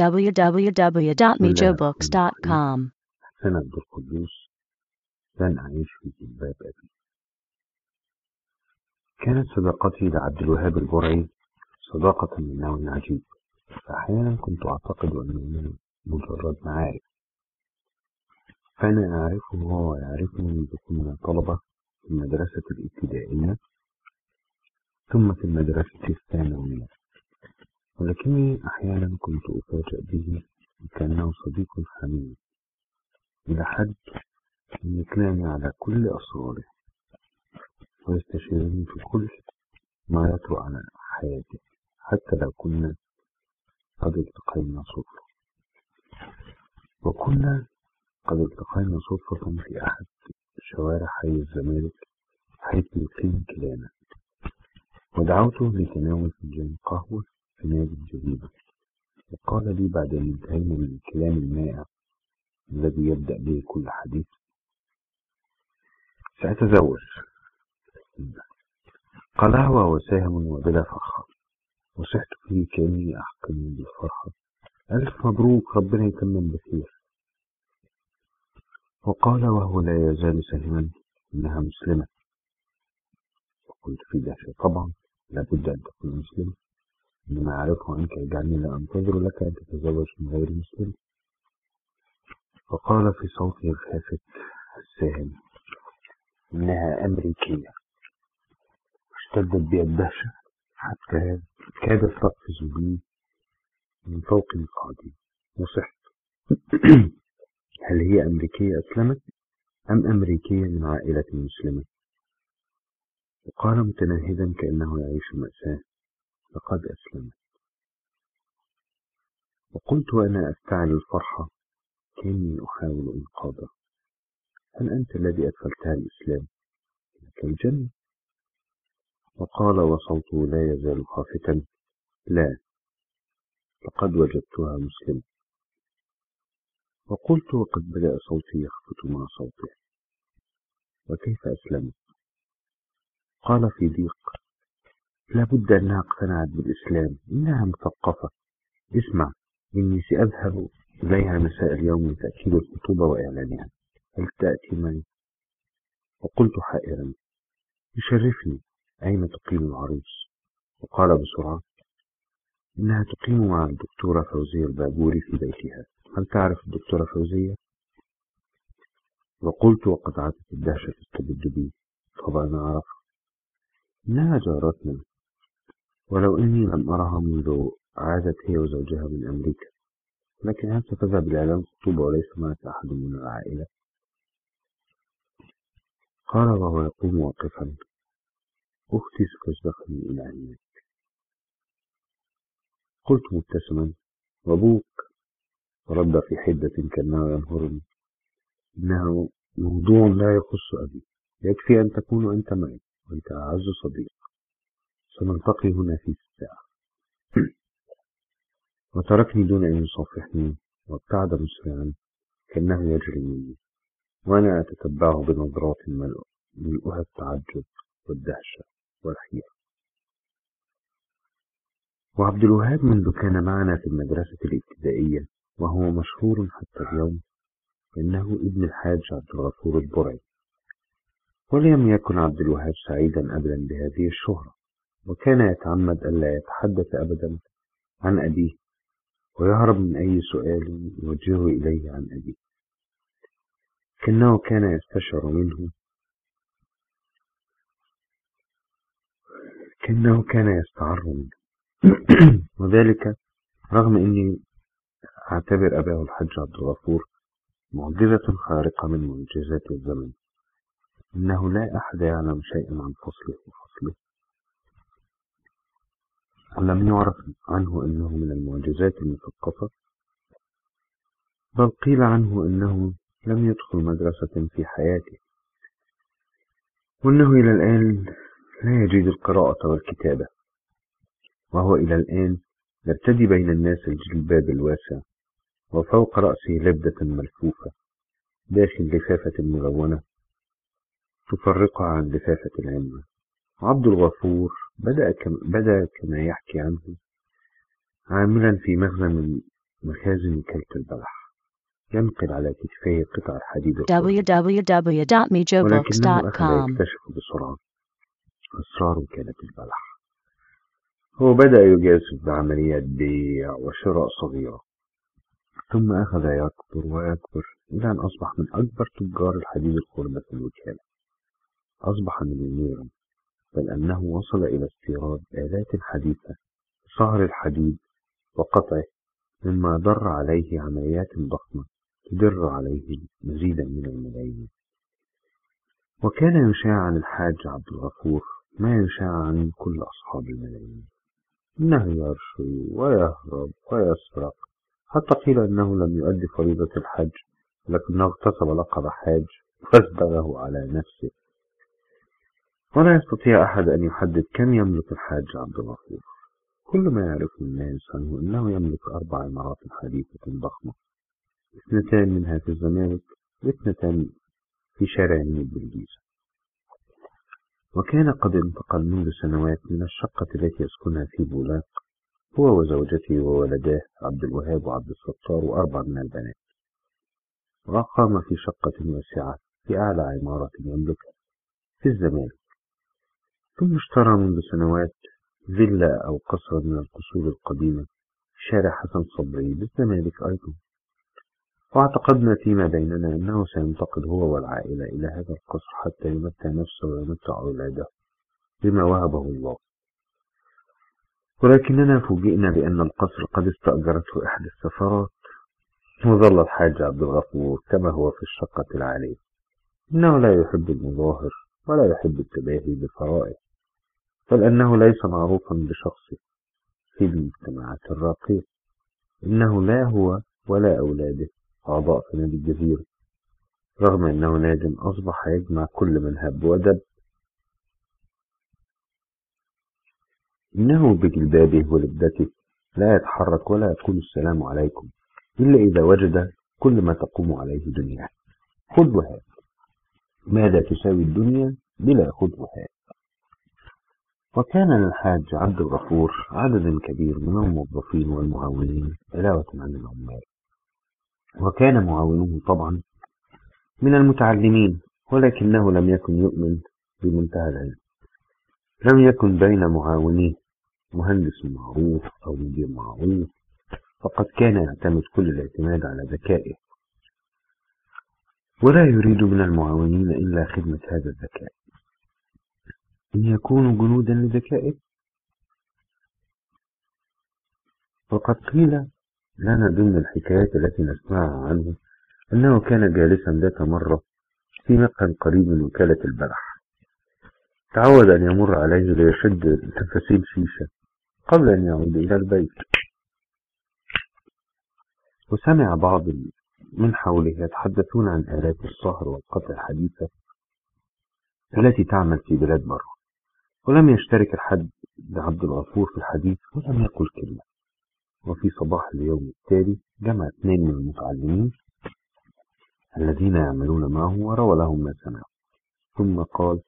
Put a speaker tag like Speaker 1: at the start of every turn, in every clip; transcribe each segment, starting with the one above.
Speaker 1: www.mijobooks.com.
Speaker 2: حسين عبد القدوس لن أعيش في جلباب أبي. كانت صداقتي لعبد الوهاب البرعي صداقة من نوع عجيب فأحيانا كنت أعتقد أنه مجرد معارف. فأنا أعرفه وهو يعرفني منذ كنا طلبة في المدرسة الابتدائية ثم في المدرسة الثانوية. ولكني أحيانا كنت أفاجأ به وكأنه صديق حميم إلى حد أن يكلمني على كل أسراره ويستشيرني في كل ما يطرأ على حياتي حتى لو كنا قد التقينا صدفة. وكنا قد التقينا صدفة في أحد شوارع حي الزمالك حيث يقيم كلانا ودعوته لتناول فنجان قهوة نادي الجزيرة وقال لي بعد أن انتهينا من الكلام المائع الذي يبدأ به كل حديث سأتزوج. قال هو وساهم وبلا فخر. وصحت فيه كأني أحقن بالفرحة ألف مبروك ربنا يتمم بخير. وقال وهو لا يزال ساهما إنها مسلمة. وقلت في دهشة طبعا لابد أن تكون مسلمة. إنما أعرفه عنك يجعلني لا أنتظر لك أن تتزوج من غير مسلم. وقال في صوته الخافت الساهم إنها أمريكية. اشتدت بي الدهشة حتى كادت تقفز بي من فوق مقعدي وصحت. هل هي أمريكية أسلمت أم أمريكية من عائلة مسلمة؟ وقال متنهدا كأنه يعيش مأساة. لقد أسلمت. وقلت وأنا أفتعل الفرحة كأني أحاول إنقاذها هل أنت الذي أدخلتها الإسلام؟ لك الجنة. وقال وصوته لا يزال خافتا. لا لقد وجدتها مسلمة. وقلت وقد بدأ صوتي يخفت مع صوته. وكيف أسلمت؟ قال في ضيق. لابد أنها اقتنعت بالإسلام. إنها مثقفة. اسمع إني سأذهب إليها مساء اليوم لتأكيد الخطوبة وإعلانها. هل تأتي معي؟ وقلت حائرا. يشرفني. أين تقيم العروس؟ وقال بسرعة. إنها تقيم مع الدكتورة فوزية البابوري في بيتها. هل تعرف الدكتورة فوزية؟ وقلت وقد عادت الدهشة تستبد بي طبعا أعرف. إنها جارتنا. ولو إني لم أرها منذ عادت هي وزوجها من أمريكا لكن هل ستذهب لإعلان الخطوبة وليس معك أحد من العائلة؟ قال وهو يقوم واقفا. أختي ستسبقني إلى هناك قلت مبتسما. وأبوك. رد في حدة كأنه ينهرني. إنه موضوع لا يخص أبي. يكفي أن تكون أنت معي. وأنت أعز صديق سنلتقي هنا في الساعة. وتركني دون أن يصافحني وابتعد مسرعا كأنه يجري مني وأنا أتتبعه بنظرات ملؤها التعجب والدهشة والحيرة. وعبد الوهاب منذ كان معنا في المدرسة الابتدائية وهو مشهور حتى اليوم إنه ابن الحاج عبد الغفور البرعي. ولم يكن عبد الوهاب سعيدا أبدا بهذه الشهرة. وكان يتعمد ألا يتحدث أبدا عن أبيه ويهرب من أي سؤال يوجهه إليه عن أبيه. كأنه كان يستشعر منه كأنه كان يستعر منه. وذلك رغم أني أعتبر أباه الحج عبد الغفور معجزة خارقة من معجزات الزمن. إنه لا أحد يعلم شيئا عن فصله وفصله. ولم يعرف عنه أنه من المعجزات المثقفة بل قيل عنه أنه لم يدخل مدرسة في حياته. وأنه إلى الآن لا يجيد القراءة والكتابة وهو إلى الآن يرتدي بين الناس الجلباب الواسع وفوق رأسه لبدة ملفوفة داخل لفافة ملونة تفرقها عن لفافة العمة عبد الغفور بدأ كما, بدأ كما يحكي عنه عاملا في مخزن مخازن وكالة البلح. ينقل على كتفيه قطع الحديد
Speaker 1: www.mijobooks.com.
Speaker 2: يكتشف بسرعة أسرار وكالة البلح. هو بدأ يجازف بعمليات بيع وشراء صغيرة ثم أخذ يكبر ويكبر إلى أن أصبح من أكبر تجار الحديد الخردة في الوكالة. أصبح مليونيرا بل أنه وصل إلى استيراد آلات حديثة لصهر الحديد وقطعه مما در عليه عمليات ضخمة تدر عليه مزيدا من الملايين. وكان يشاع عن الحاج عبد الغفور ما يشاع عن كل أصحاب الملايين. إنه يرشي ويهرب ويسرق حتى قيل أنه لم يؤدي فريضة الحج لكنه اغتصب لقب حاج وازدغه على نفسه. ولا يستطيع أحد أن يحدد كم يملك الحاج عبد الغفور. كل ما يعرفه الناس عنه أنه يملك أربع عمارات حديثة ضخمة. اثنتان منها في الزمالك واثنتان في شارع النيل بالجيزة. وكان قد انتقل منذ سنوات من الشقة التي يسكنها في بولاق هو وزوجته وولداه عبد الوهاب وعبد الستار وأربع من البنات. وأقام في شقة واسعة في أعلى عمارة يملكها في الزمالك. ثم اشترى منذ سنوات فيلا أو قصرا من القصور القديمة شارع حسن صبري بالزمالك أيضا. واعتقدنا فيما بيننا أنه سينتقل هو والعائلة إلى هذا القصر حتى يمتع نفسه ويمتع أولاده بما وهبه الله. ولكننا فوجئنا بأن القصر قد استأجرته إحدى السفارات وظل الحاج عبد الغفور كما هو في الشقة العالية. إنه لا يحب المظاهر ولا يحب التباهي بفرائه بل أنه ليس معروفا بشخصه في المجتمعات الراقية. إنه لا هو ولا أولاده أعضاء في نادي الجزيرة. رغم أنه ناد أصبح يجمع كل من هب ودب إنه بجلبابه ولبدته لا يتحرك ولا يقول السلام عليكم إلا إذا وجد كل ما تقوم عليه دنياه خذ وهات. ماذا تساوي الدنيا بلا خذ وهات؟ وكان للحاج عبد الغفور عدد كبير من الموظفين والمعاونين علاوة عن العمال. وكان معاونه طبعا من المتعلمين ولكنه لم يكن يؤمن بمنتهى العلم. لم يكن بين معاونيه مهندس معروف أو مدير معروف فقد كان يعتمد كل الاعتماد على ذكائه. ولا يريد من المعاونين إلا خدمة هذا الذكاء. أن يكونوا جنودا لذكائه وقد قيل لنا ضمن الحكايات التي نسمعها عنه أنه كان جالسا ذات مرة في مكان قريب من وكالة البلح. تعود أن يمر عليه ليشد تفاصيل شيشة قبل أن يعود إلى البيت. وسمع بعض من حوله يتحدثون عن آلات الصهر والقطع الحديثة التي تعمل في بلاد بره ولم يشترك الحد عبد الغفور في الحديث ولم يقل كلمة. وفي صباح اليوم التالي جمع اثنين من المتعلمين الذين يعملون معه وروى لهم ما سمعوا. ثم قال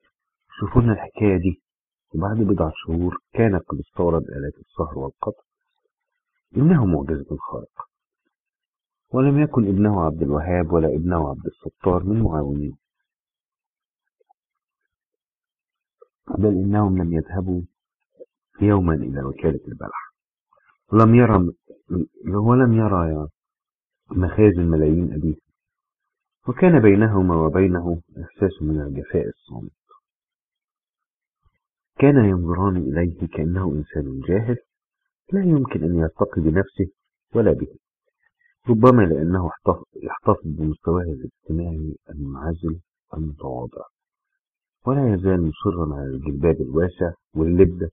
Speaker 2: شوفوا لنا الحكاية دي. وبعد بضع شهور كان قد استورد آلات الصهر والقطع إنه معجزة خارقة ولم يكن ابنه عبد الوهاب ولا ابنه عبد الستار من معاونيه. بل إنهم لم يذهبوا يوما إلى وكالة البلح. ولم يرى ولم يرى مخازن ملايين أبيه وكان بينهما وبينه إحساس من الجفاء الصامت. كان ينظران إليه كأنه إنسان جاهل لا يمكن أن يرتقي بنفسه ولا به. ربما لأنه يحتفظ بمستواه الاجتماعي المنعزل المتواضع. ولا يزال مصرا على الجلباب الواسع واللبدة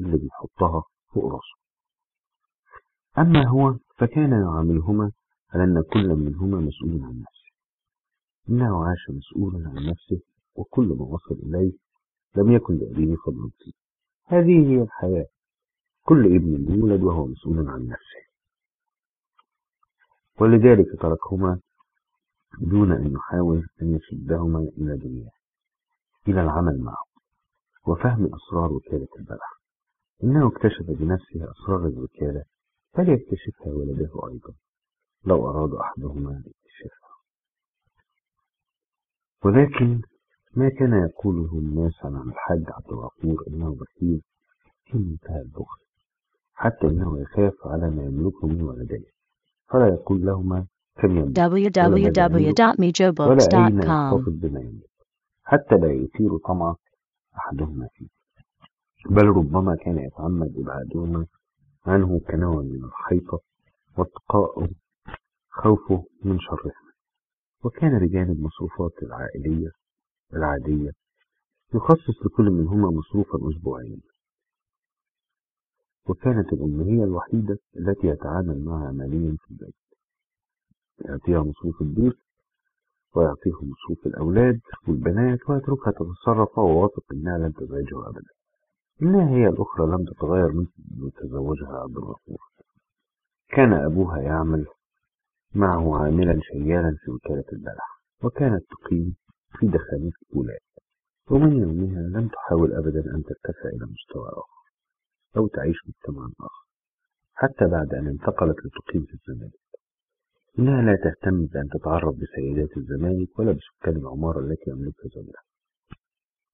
Speaker 2: اللي بيحطها فوق راسه. أما هو فكان يعاملهما على أن كل منهما مسؤول عن نفسه. إنه عاش مسؤولا عن نفسه وكل ما وصل إليه لم يكن لأبيه فضل فيه. هذه هي الحياة. كل ابن يولد وهو مسؤول عن نفسه. ولذلك تركهما دون أن يحاول أن يشدهما إلى دنياه. إلى العمل معه وفهم أسرار وكالة البلح إنه اكتشف بنفسه أسرار الوكالة فليكتشفها ولده أيضا لو أراد أحدهما اكتشافها ولكن ما كان يقوله الناس عن الحاج عبد الغفور إنه بخيل في منتهى البخل حتى إنه يخاف على ما يملكه من ولديه. فلا يقول لهما كم يملك. ولا أين يحتفظ بما يملك. حتى لا يثير طمع أحدهما فيه. بل ربما كان يتعمد إبعادهما عنه كنوع من الحيطة واتقاء خوفه من شرهما وكان بجانب المصروفات العائلية العادية يخصص لكل منهما مصروفا أسبوعيا. وكانت الأم هي الوحيدة التي يتعامل معها ماليا في البيت. يعطيها مصروف البيت ويعطيه مصروف الأولاد والبنات ويتركها تتصرف وهو واثق إنها لن تزعجه أبدا. إنها هي الأخرى لم تتغير منذ تزوجها عبد الغفور. كان أبوها يعمل معه عاملا شيالا في وكالة البلح وكانت تقيم في دخانات الولاء ومن يومها لم تحاول أبدا أن ترتفع إلى مستوى آخر أو تعيش مجتمعا آخر حتى بعد أن انتقلت لتقيم في الزمالك إنها لا تهتم بأن تتعرف بسيدات الزمالك ولا بسكان العمارة التي يملكها زوجها.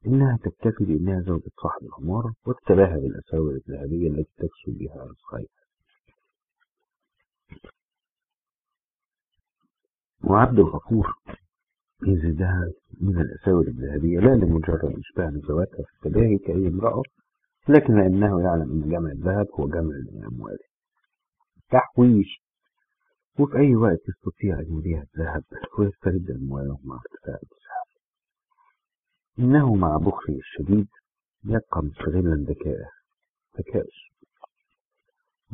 Speaker 2: إنها تكتفي بأنها زوجة صاحب العمارة وتتباهى بالأساور الذهبية التي تكسو بها رزقها وعبد الغفور يزيدها من الأساور الذهبية لا لمجرد إشباع نزواتها في التباهي كأي امرأة لكن لأنه يعلم أن جمع الذهب هو جمع لأمواله تحويش وفي أي وقت يستطيع أن يبيع الذهب ويسترد أمواله مع ارتفاع الأسعار إنه مع بخله الشديد يبقى مستغلا ذكائه ذكائه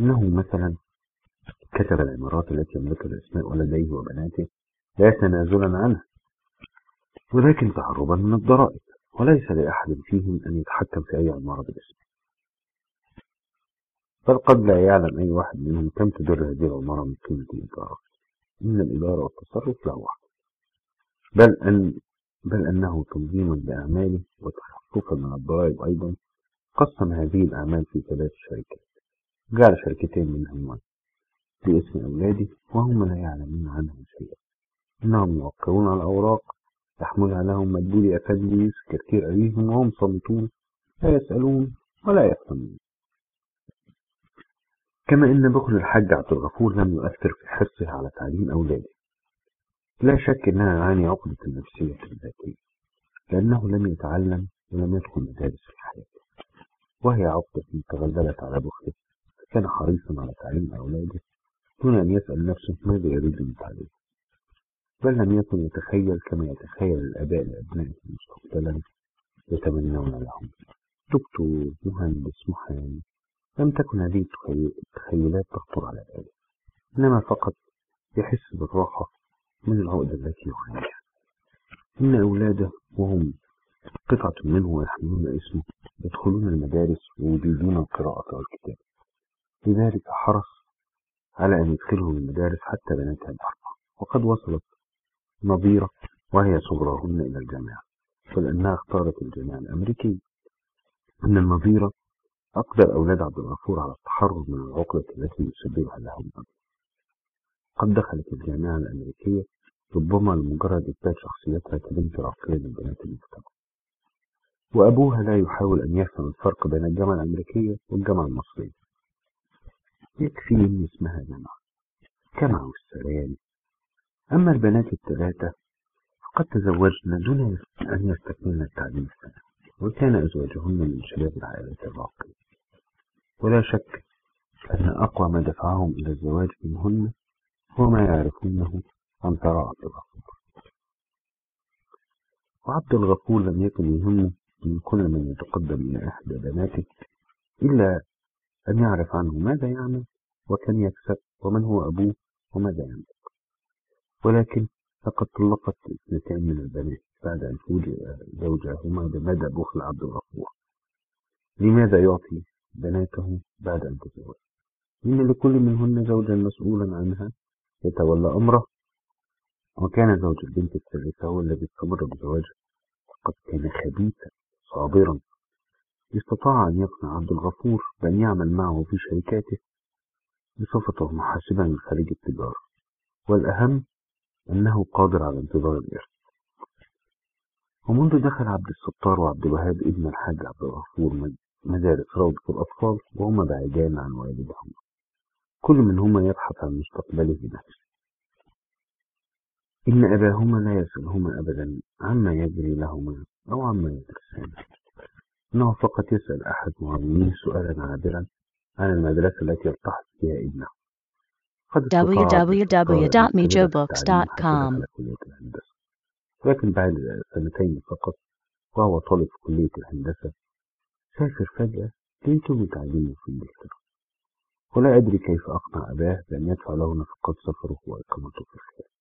Speaker 2: إنه مثلا كتب العمارات التي يملكها بأسماء ولديه وبناته لا تنازلا عنها ولكن تهربا من الضرائب وليس لأحد فيهم أن يتحكم في أي عمارة بالاسم. بل قد لا يعلم أي واحد منهم كم تدر هذه العمارة من قيمة الإدارة. إن الإدارة والتصرف له واحد. بل أن بل أنه تنظيم لأعماله وتخففا من الضرائب أيضا. قسم هذه الأعمال في ثلاث شركات. جعل شركتين منهما باسم أولاده وهم لا يعلمون عنهم شيئا. إنهم يوقعون على الأوراق يحملها لهم مدبولي أفندي سكرتير أبيهم وهم صامتون لا يسألون ولا يفهمون. كما إن بخل الحاج عبد الغفور لم يؤثر في حرصه على تعليم أولاده. لا شك أنها يعاني عقدة النفسية الذاتية لأنه لم يتعلم ولم يدخل مدارس الحياة وهي عقدة تغلبت على بخله. فكان حريصا على تعليم أولاده دون أن يسأل نفسه ماذا يريد من تعليمه بل لم يكن يتخيل كما يتخيل الآباء لأبنائهم مستقبلا يتمنون لهم. دكتور مهندس محامي لم تكن هذه التخيلات تخطر على باله إنما فقط يحس بالراحة من العقدة التي يعانيها. إن أولاده وهم قطعة منه ويحملون اسمه يدخلون المدارس ويجيدون القراءة والكتابة. لذلك حرص على أن يدخلهم المدارس حتى بناتها الأربعة. وقد وصلت نظيرة وهي صغرهن إلى الجامعة. ولأنها اختارت الجامعة الأمريكية. إن النظيرة أقدر أولاد عبد الغفور على التحرر من العقدة التي يسببها لهم. أبوه قد دخلت الجامعة الأمريكية ربما لمجرد إثبات شخصيتها كبنت راقية من بنات المجتمع. وأبوها لا يحاول أن يفهم الفرق بين الجامعة الأمريكية والجامعة المصرية. يكفي أن اسمها جامعة. كما والسلام أما البنات الثلاثة فقد تزوجن دون أن يستكملن التعليم الثانوي وكان أزواجهن من شباب العائلة الراقية ولا شك أن أقوى ما دفعهم إلى الزواج منهن هو ما يعرفونه عن ثراء عبد الغفور. وعبد الغفور لم يكن يهمه من كل من يتقدم إلى إحدى بناته إلا أن يعرف عنه ماذا يعمل وكم يكسب ومن هو أبوه وماذا يعمل ولكن لقد طلقت اثنتان من البنات. بعد أن فوجئ زوجهما بمدى بخل عبد الغفور. لماذا يعطي بناته بعد أن تزوج؟ إن لكل منهن زوجا مسؤولا عنها يتولى أمره. وكان زوج البنت الثالثة هو الذي استمر بزواجه. وقد كان خبيثا صابرا. استطاع أن يقنع عبد الغفور بأن يعمل معه في شركاته. بصفته محاسبا من خارج التجارة. والأهم أنه قادر على انتظار الإرث. ومنذ دخل عبد الستار وعبد الوهاب ابن الحاج عبد الغفور مدارس روضة الأطفال وهما بعيدان عن والدهما. كل منهما يبحث عن مستقبله بنفسه. إن أباهما لا يسألهما أبدا عما يجري لهما أو عما يدرسان إنه فقط يسأل أحد معلميه سؤالا عابرا عن المدرسة التي يلتحق فيها ابنه.
Speaker 1: www.mijobooks.com
Speaker 2: ولكن بعد سنتين فقط وهو طالب في كلية الهندسة سافر فجأة ليتم تعليمه في إنجلترا. ولا أدري كيف أقنع أباه بأن يدفع له نفقات سفره وإقامته في الخارج.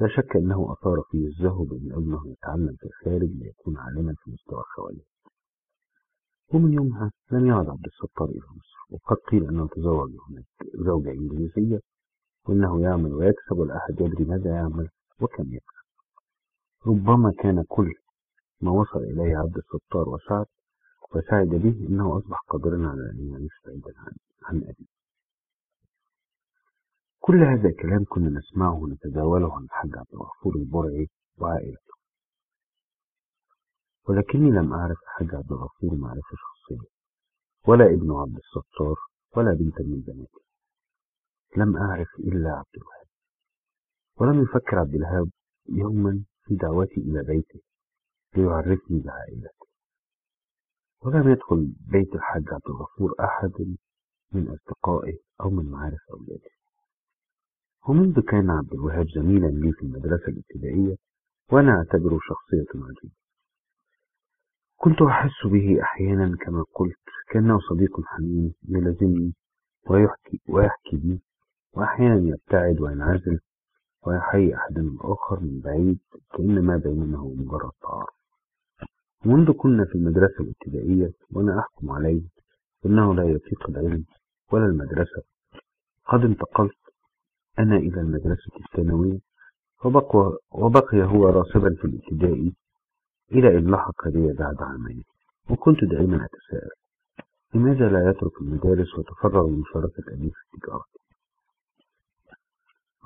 Speaker 2: لا شك أنه أثار فيه الزهو بأن ابنه يتعلم في الخارج ليكون عالما في مستوى خواليه ومن يومها لم يعد عبد الستار إلى مصر وقد قيل أنه تزوج هناك زوجة إنجليزية وأنه يعمل ويكسب ولا أحد يدري ماذا يعمل وكم يكسب. ربما كان كل ما وصل إليه عبد الستار وسعد وسعد به أنه أصبح قادرا على أن يعيش بعيدا عن, عن أبيه. كل هذا كلام كنا نسمعه ونتداوله عن الحاج عبد الغفور البرعي وعائلته. ولكني لم أعرف الحاج عبد الغفور معرفة شخصية ولا ابن عبد الستار ولا بنت من بناته. لم أعرف إلا عبد الوهاب. ولم يفكر عبد الوهاب يوما دعوتي إلى بيته ليعرفني بعائلته ولم يدخل بيت الحاج عبد الغفور أحد من أصدقائه أو من معارف أولاده. ومنذ كان عبد الوهاب زميلا لي في المدرسة الابتدائية وأنا أعتبره شخصية عجيبة. كنت أحس به أحيانا كما قلت كأنه صديق حميم يلازمني ويحكي, ويحكي بي وأحيانا يبتعد وينعزل ويحيي أحدنا الآخر من بعيد كأن ما بيننا هو مجرد تعارف منذ كنا في المدرسة الابتدائية وأنا أحكم عليه أنه لا يطيق العلم ولا المدرسة قد انتقلت أنا إلى المدرسة الثانوية وبقى, وبقي هو راسبا في الابتدائي إلى أن لحق بي بعد عامين وكنت دائما أتساءل لماذا لا يترك المدارس وتفرغ لمشاركة أبيه في التجارة؟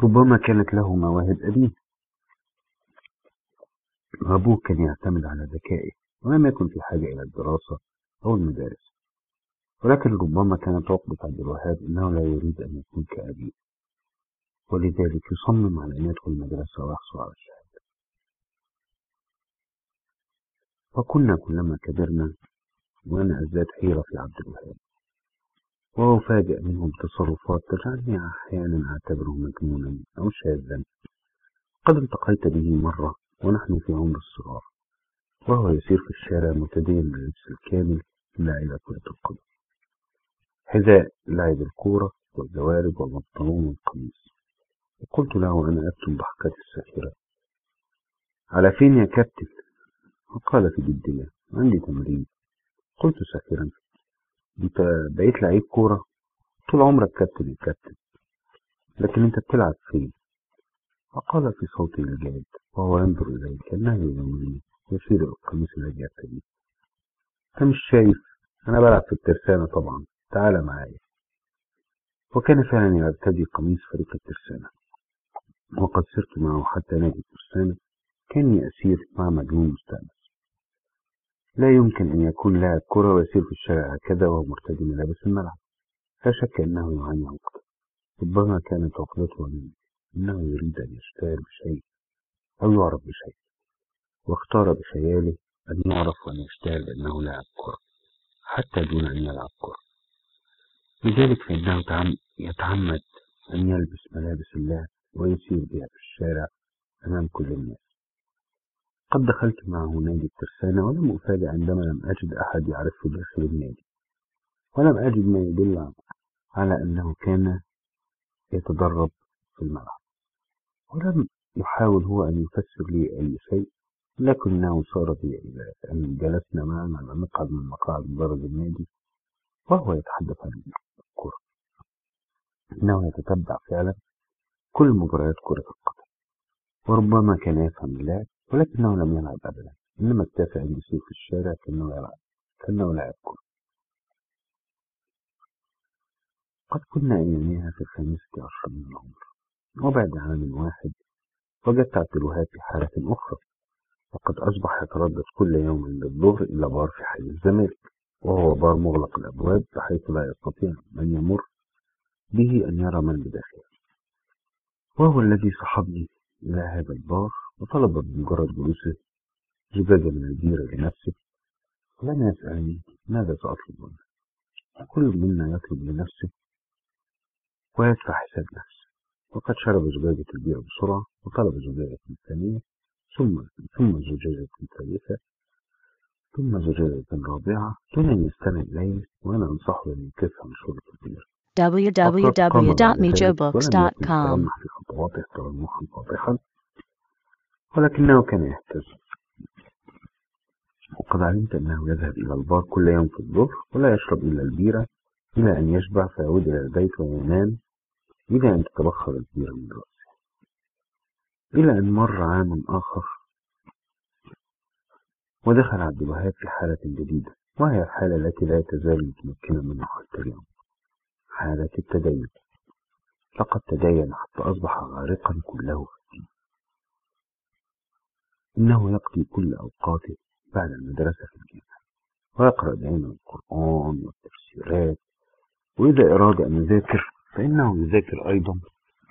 Speaker 2: ربما كانت له مواهب أبيه وأبوه كان يعتمد على ذكائه ولم يكن في حاجة إلى الدراسة أو المدارس. ولكن ربما كانت عقدة عبد الوهاب أنه لا يريد أن يكون كأبيه. ولذلك يصمم على أن يدخل المدرسة ويحصل على الشهادة. وكنا كلما كبرنا وأنا أزداد حيرة في عبد الوهاب. وأفاجأ منهم تصرفات تجعلني أحيانا أعتبره مجنونا أو شاذا. قد التقيت به مرة ونحن في عمر الصغار وهو يسير في الشارع متدين باللبس الكامل لعب كرة القدم. حذاء لعب الكورة والزوارب والبنطلون والقميص. وقلت له أنا أكتم ضحكتي الساخرة على فين يا كابتن؟ وقال في جدية. عندي تمرين. قلت ساخرا انت بقيت لعيب كورة طول عمرك كابتن الكابتن لكن انت بتلعب فين وقال في صوته الجاد وهو ينظر إلي كأنه يومني يشير القميص الذي يرتديه أنت مش شايف؟ أنا بلعب في الترسانة طبعا تعال معايا. وكان فعلا يرتدي قميص فريق الترسانة. وقد سرت معه حتى نادي الترسانة كاني أسير مع مجنون مستأنس لا يمكن أن يكون لاعب كرة ويسير في الشارع هكذا وهو مرتدي ملابس الملعب. لا شك أنه يعاني عقدة ربما كانت عقدته منه أنه يريد أن يشتهر بشيء أو يعرف بشيء واختار بخياله أن يعرف وأن يشتهر بأنه لاعب كرة حتى دون أن يلعب كرة. لذلك فإنه يتعمد أن يلبس ملابس اللعب ويسير بها في الشارع أمام كل الناس. قد دخلت معه نادي الترسانة ولم أفاجأ عندما لم أجد أحد يعرفه داخل النادي. ولم أجد ما يدل على أنه كان يتدرب في الملعب. ولم يحاول هو أن يفسر لي أي شيء لكنه صار بي إلى أن جلسنا معا على مقعد من مقاعد مدرج النادي وهو يتحدث عن الكرة. إنه يتتبع فعلا كل مباريات كرة القدم وربما كان يفهم اللعب ولكنه لم يلعب أبدا إنما اكتفى أن يسير في الشارع كأنه يلعب كأنه لاعب كرة قد كنا أيامها في الخامسة عشر من العمر وبعد عام واحد وجدت عبد الوهاب في حالة أخرى وقد أصبح يتردد كل يوم عند الظهر إلى بار في حي الزمالك وهو بار مغلق الأبواب بحيث لا يستطيع من يمر به أن يرى من بداخله. وهو الذي صحبني إلى هذا البار وطلب بمجرد جلوسه زجاجة من البيرة لنفسه ولم يسألني ماذا سأطلب. منه كل منا يطلب لنفسه ويدفع حساب نفسه. وقد شرب زجاجة البيرة بسرعة وطلب زجاجة ثانية ثم ثم زجاجة ثالثة ثم زجاجة رابعة. دون أن يستمع إلي وأنا أنصحه أن يكفها من شرب البيرة
Speaker 1: www.mijobooks.com
Speaker 2: ولكنه كان يهتز وقد علمت أنه يذهب إلى البار كل يوم في الظهر ولا يشرب إلا البيرة. إلى أن يشبع فيعود إلى البيت وينام. إلى أن تتبخر البيرة من رأسه. إلى أن مر عام آخر. ودخل عبد الوهاب في حالة جديدة وهي الحالة التي لا تزال متمكنة منها حتى اليوم. حالة التدين. لقد تدين حتى أصبح غارقا كله. في الدين إنه يقضي كل أوقاته بعد المدرسة في الجامعة ويقرأ دائما القرآن والتفسيرات وإذا أراد أن يذاكر فإنه يذاكر أيضا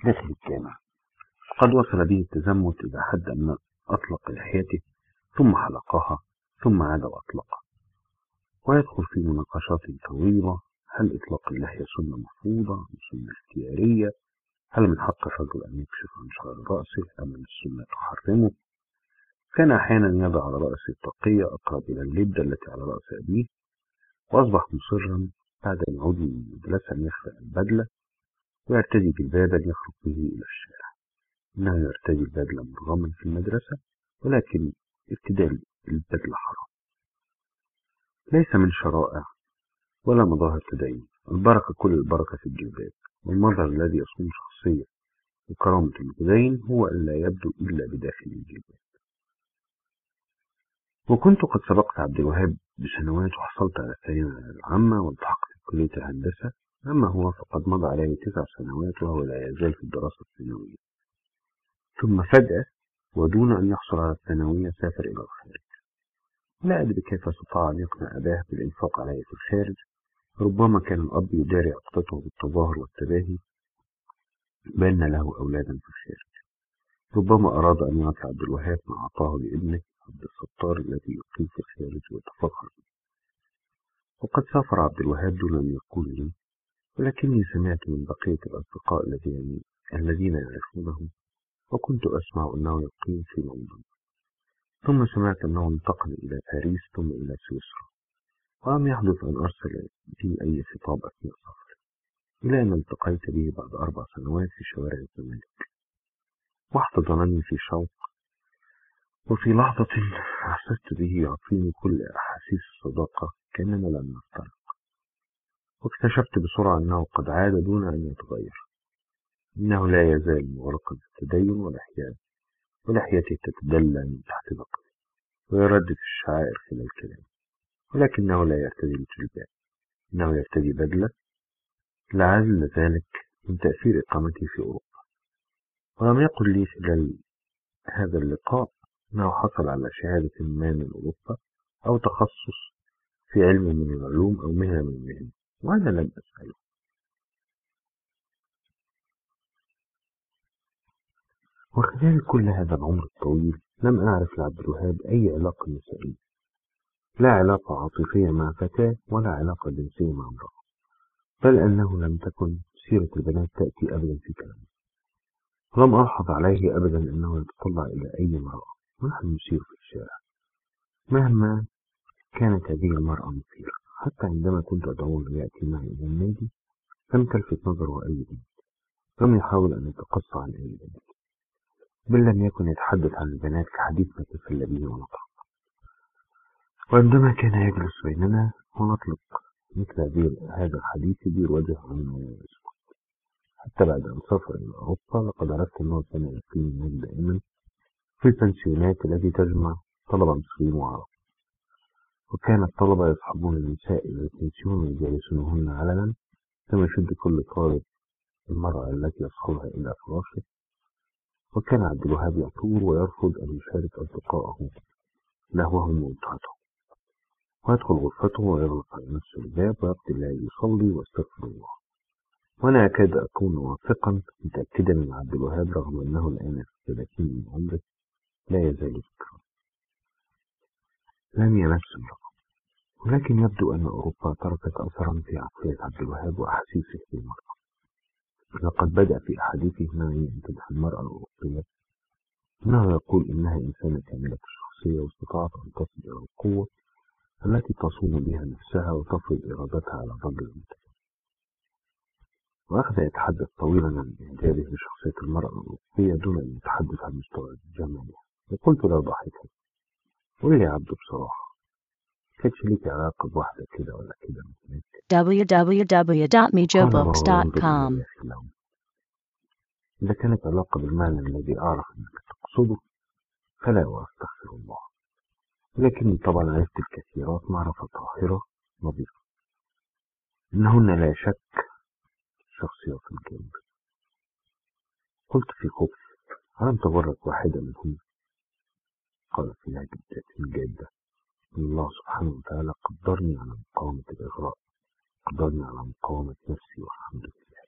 Speaker 2: داخل الجامعة. قد وصل به التزمت إلى حد أن أطلق لحيته ثم حلقها ثم عاد وأطلقها ويدخل في مناقشات طويلة هل إطلاق اللحية سنة مفروضة أم سنة اختيارية؟ هل من حق الرجل أن يكشف عن شعر رأسه أم أن السنة تحرمه؟ كان أحيانا يضع على رأسه طاقية أقرب إلى اللبدة التي على رأس أبيه وأصبح مصرا بعد أن يعود من المدرسة أن يخلع البدلة ويرتدي جلبابا يخرج به إلى الشارع. إنه يرتدي البدلة مرغما في المدرسة ولكن ارتداء البدلة حرام. ليس من شرائع ولا مظاهر تدين. البركة كل البركة في الجلباب. والمظهر الذي يصون شخصية وكرامة المتدين هو ألا يبدو إلا بداخل الجلباب. وكنت قد سبقت عبد الوهاب بسنوات وحصلت على الثانوية العامة والتحقت في كلية الهندسة أما هو فقد مضى عليه تسع سنوات وهو لا يزال في الدراسة الثانوية. ثم فجأة ودون أن يحصل على الثانوية سافر إلى الخارج. لا أدري كيف استطاع أن يقنع أباه بالإنفاق عليه في الخارج ربما كان الأب يداري عقدته بالتظاهر والتباهي بأن له أولادا في الخارج ربما أراد أن يعطي عبد الوهاب ما أعطاه لابنه عبد الستار الذي يقيم في الخارج ويتفخر به. وقد سافر عبد الوهاب دون أن يقول لي ولكني سمعت من بقية الأصدقاء الذين الذين يعرفونه وكنت أسمع أنه يقيم في لندن. ثم سمعت أنه انتقل إلى باريس ثم إلى سويسرا. ولم يحدث أن أرسل لي أي خطاب أثناء سفري إلى أن التقيت به بعد أربع سنوات في شوارع الزمالك. واحتضنني في شوق وفي لحظة أحسست به يعطيني كل أحاسيس الصداقة كأننا لم نفترق. واكتشفت بسرعة أنه قد عاد دون أن يتغير. إنه لا يزال مغرقا في التدين والأحيان ولحيته تتدلى من تحت بقره ويردد الشعائر خلال كلامه. ولكنه لا يرتدي الجلباب إنه يرتدي بدلة لعل ذلك من تأثير إقامته في أوروبا. ولم يقل لي خلال هذا اللقاء أنه حصل على شهادة ما من أوروبا أو تخصص في علم من العلوم أو مهنة من المهن. وأنا لم أسأله. وخلال كل هذا العمر الطويل لم أعرف لعبد الوهاب أي علاقة نسائية لا علاقة عاطفية مع فتاة ولا علاقة جنسية مع امرأة بل أنه لم تكن سيرة البنات تأتي أبدا في كلامه. ولم ألحظ عليه أبدا أنه يتطلع إلى أي امرأة ونحن نسير في الشارع. مهما كانت هذه المرأة مثيرة حتى عندما كنت أدعوه ليأتي معي إلى النادي لم تلفت نظره أي بنت لم يحاول أن يتقصى عن أي بنت بل لم يكن يتحدث عن البنات كحديث نتسلى به ونضحك وعندما كان يجلس بيننا ونطلق مثل هذا الحديث يدير وجهه عنا ويسكت حتى بعد أن سافر إلى أوروبا لقد عرفت أنه كان يقيم هناك دائما في البنسيونات التي تجمع طلبة مصريين وعرب. وكان الطلبة يصحبون النساء إلى البنسيون ويجالسونهن علنا كما يشد كل طالب المرأة التي يصحبها إلى فراشه. وكان عبد الوهاب يثور ويرفض أن يشارك أصدقائه لهوهم ومتعتهم ويدخل غرفته ويغلق على نفسه الباب ويقضي الليل يصلي ويستغفر الله. وأنا أكاد أكون واثقا متأكدا أن عبد الوهاب رغم أنه الآن في الثلاثين من عمره لا يزال ذكرا لم يمس امرأة ولكن يبدو أن أوروبا تركت أثرا في عقلية عبد الوهاب وأحاسيسه للمرأة لقد بدأ في أحاديثه معي أن تدعى المرأة الأوروبية. إنه يقول إنها إنسانة كاملة الشخصية واستطاعت أن تصل إلى القوة التي تصون بها نفسها وتفرض إرادتها على الرجل المتكلم وأخذ يتحدث طويلا عن إعجابه بشخصية المرأة الأوروبية دون أن يتحدث عن مستوى جمالها. وقلت له ضاحكا قل يا عبد بصراحة كانتش ليك علاقة بواحدة كده ولا كده مثلك
Speaker 1: www.mijobooks.com
Speaker 2: إذا كانت علاقة بالمعنى الذي أعرف أنك تقصده فلا وأستغفر الله. ولكني طبعا عرفت الكثيرات معرفة طاهرة نظيفة. إنهن لا شك شخصيات جيدة قلت في خبث ألم تغرك واحدة منهن قال في لهجة جادة إن الله سبحانه وتعالى قدرني على مقاومة الإغراء قدرني على مقاومة نفسي والحمد لله.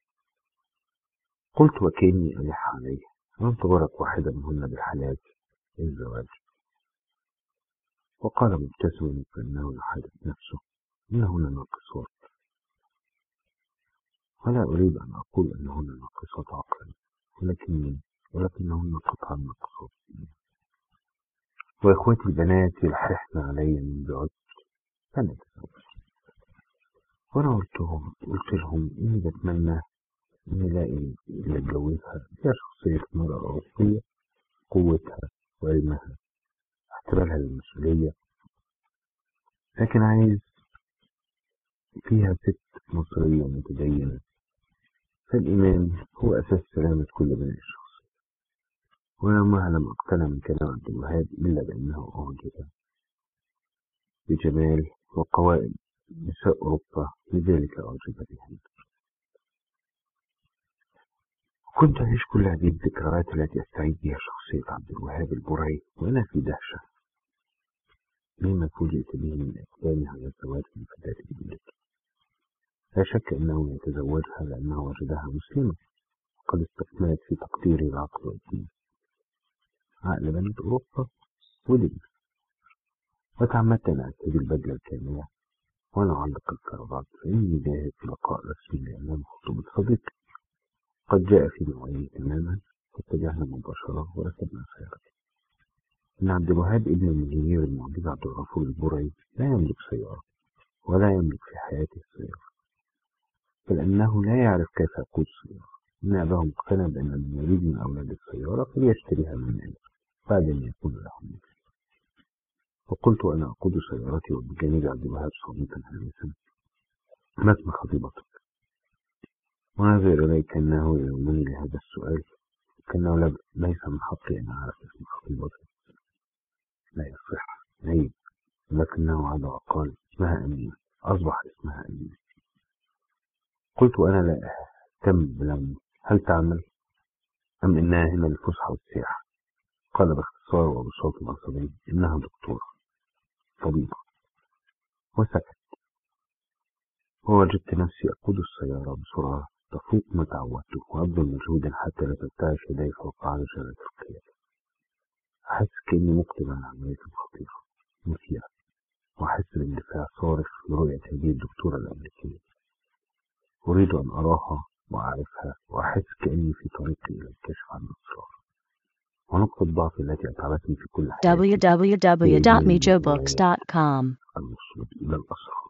Speaker 2: قلت وكأني ألح عليه ألم تغرك واحدة منهن بالحلال الزواج؟ وقال مبتسما كأنه يحدث نفسه. إنهن ناقصات؟ ولا أريد أن أقول أنهن ناقصات عقلا ولكني ولكنهن قطعا ناقصات. وإخوتي البنات يلححن علي من بعد. فنتزوج وأنا قلت لهم قلت لهم إني بتمنى إني ألاقي اللي أتجوزها فيها شخصية المرأة الأوروبية قوتها وعلمها. احتمالها للمسؤولية لكن عايز فيها ست مصرية متدينة. فالإيمان هو أساس سلامة كل بناء الشخص. ويومها لم أقتنع من كلام عبد الوهاب إلا بأنه أعجب بجمال وقوائم نساء أوروبا لذلك أعجب بهن كنت أعيش كل هذه الذكريات التي أستعيد بها شخصية عبد الوهاب البرعي وأنا في دهشة. مما فوجئت به من إقدامه على الزواج من فتاة ابنته لا شك أنه يتزوجها لأنه وجدها مسلمة وقد استكملت في تقديره العقل والدين. عقل بنت أوروبا ودين وتعمدت أن أرتدي البدلة الكاملة وأنا أعلق الكرافات فإني جاهز لقاء رسمي لأمام خطوبة صديقي قد جاء في موعده تماما فاتجهنا مباشرة وركبنا سيارتي إن عبد الوهاب ابن المليونير المعجز عبد الغفور البرعي لا يملك سيارة ولا يملك في حياته سيارة بل أنه لا يعرف كيف يقود سيارة إن أباه مقتنع بأن من يريد من أولاد السيارة فليشتريها من أجله بعد أن يكون له مثل وقلت أنا أقود سيارتي وبجانب عبد الوهاب صديقا هامسا ما اسم خطيبتك؟ ونظر إلي كأنه يلومني لهذا السؤال كأنه ليس من حقي أن أعرف اسم خطيبتي لا يصح. عيب لكنه عاد وقال اسمها أمينة أصبح اسمها أمينة قلت أنا لا أهتم بلون هل تعمل؟ أم إنها هنا للفسحة والسياحة قال باختصار وبصوت عصبي إنها دكتورة. طبيبة وسكت. ووجدت نفسي أقود السيارة بسرعة. تفوق ما تعودته وأبذل مجهودا حتى لا ترتعش يدي فوق عجلة القيادة أحس كأني مقدم على عملية خطيرة مثيرة وأحس باندفاع صارخ لرؤية هذه الدكتورة الأمريكية. أريد أن أراها وأعرفها وأحس كأني في طريقي إلى الكشف عن الأسرار ونقطة ضعفي التي أتعبتني في كل حياتي.
Speaker 1: www.mijobooks.com
Speaker 2: الوصول إلى الأسرار